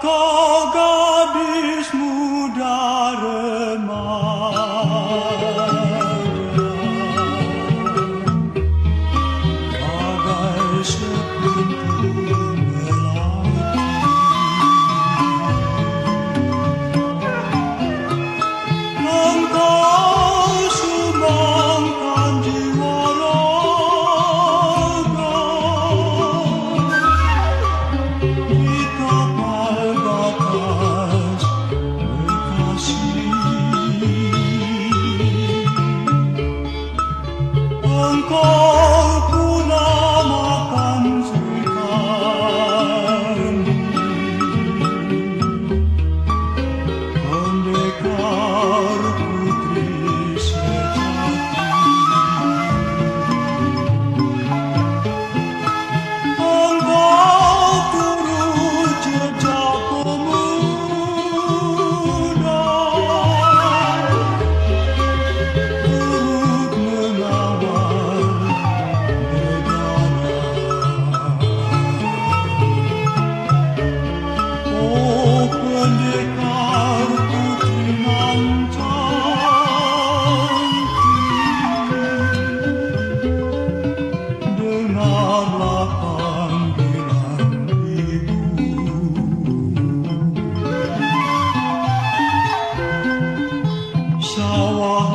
歌。corpo.